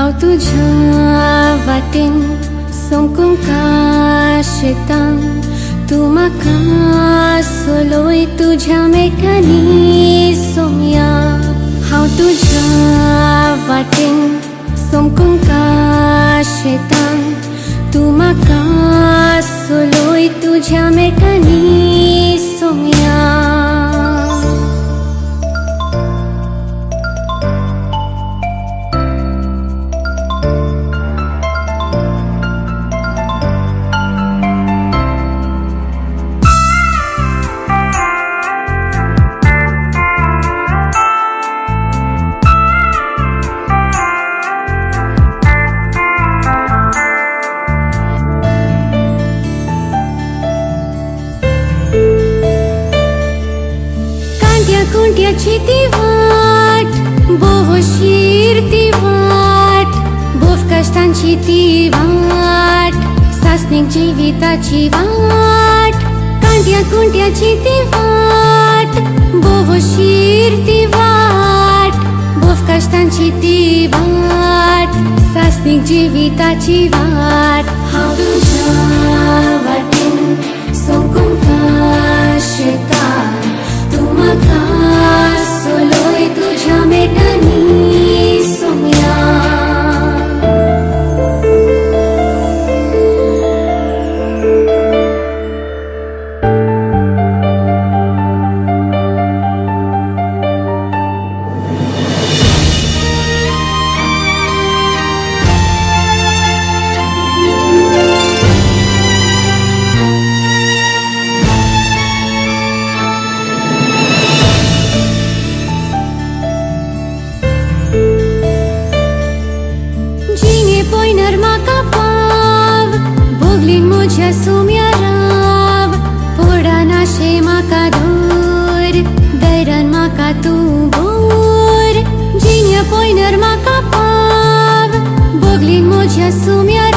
हांव तुझ्या वाटेन सोमकूंक काशेतां तूं म्हाका सोलोय तुझ्या मेटांनी सोमया हांव तुझ्या वाटेन सोमकूंक काशेतां तूं म्हाका सोलोय तुझ्या मेटांनी सोमया कुंट्याची ती वाट बोशीर ती वाट बोफ कश्टांची ती वाट सासणीक जिविताची वाट कांट्या कुंट्याची ती वाट बोशीर ती वाट बोफ कश्टांची ती वाट सासणीक जिविताची वाट तुज्या सुम्या